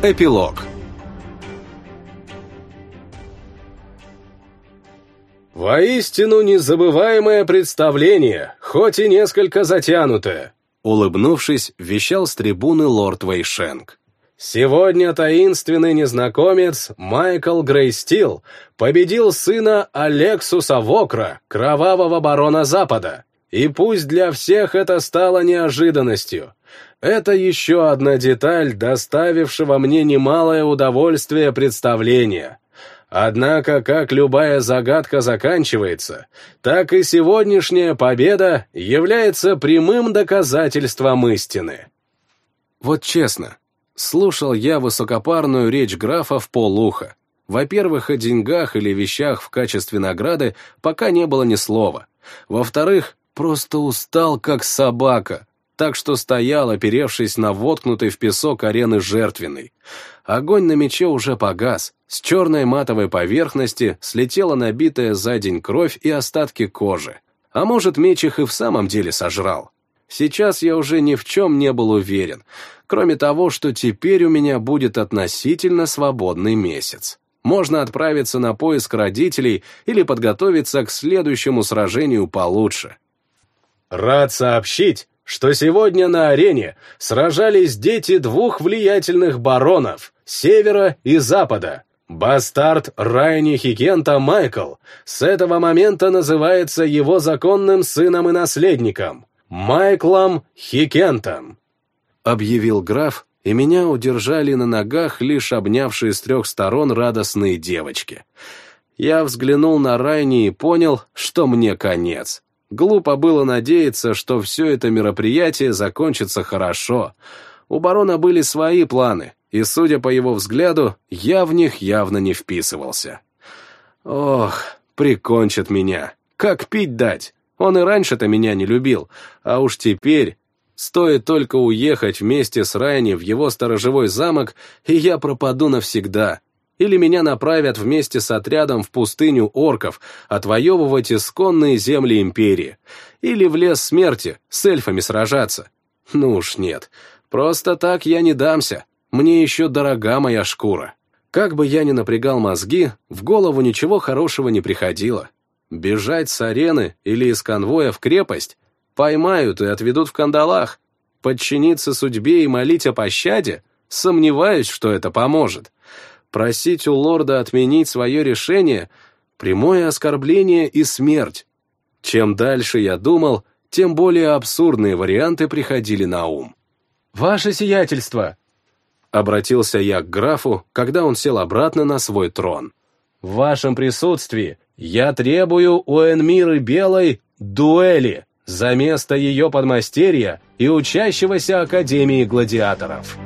Эпилог «Воистину незабываемое представление, хоть и несколько затянутое», улыбнувшись, вещал с трибуны лорд Вейшенг. «Сегодня таинственный незнакомец Майкл Грейстил победил сына Алексуса Вокра, кровавого барона Запада. И пусть для всех это стало неожиданностью, это еще одна деталь, доставившего мне немалое удовольствие представления. Однако, как любая загадка заканчивается, так и сегодняшняя победа является прямым доказательством истины. Вот честно, слушал я высокопарную речь графа в полуха. Во-первых, о деньгах или вещах в качестве награды пока не было ни слова. Во-вторых, просто устал, как собака, так что стоял, оперевшись на воткнутый в песок арены жертвенной. Огонь на мече уже погас, с черной матовой поверхности слетела набитая за день кровь и остатки кожи. А может, меч их и в самом деле сожрал. Сейчас я уже ни в чем не был уверен, кроме того, что теперь у меня будет относительно свободный месяц. Можно отправиться на поиск родителей или подготовиться к следующему сражению получше. «Рад сообщить, что сегодня на арене сражались дети двух влиятельных баронов — Севера и Запада. Бастард Райни Хикента Майкл с этого момента называется его законным сыном и наследником — Майклом Хикентом. Объявил граф, и меня удержали на ногах лишь обнявшие с трех сторон радостные девочки. Я взглянул на Райни и понял, что мне конец. Глупо было надеяться, что все это мероприятие закончится хорошо. У барона были свои планы, и, судя по его взгляду, я в них явно не вписывался. Ох, прикончит меня. Как пить дать? Он и раньше-то меня не любил, а уж теперь... Стоит только уехать вместе с Райни в его сторожевой замок, и я пропаду навсегда или меня направят вместе с отрядом в пустыню орков отвоевывать исконные земли империи, или в лес смерти с эльфами сражаться. Ну уж нет, просто так я не дамся, мне еще дорога моя шкура. Как бы я ни напрягал мозги, в голову ничего хорошего не приходило. Бежать с арены или из конвоя в крепость поймают и отведут в кандалах. Подчиниться судьбе и молить о пощаде? Сомневаюсь, что это поможет. Просить у лорда отменить свое решение — прямое оскорбление и смерть. Чем дальше я думал, тем более абсурдные варианты приходили на ум. «Ваше сиятельство!» Обратился я к графу, когда он сел обратно на свой трон. «В вашем присутствии я требую у Энмиры Белой дуэли за место ее подмастерья и учащегося Академии гладиаторов».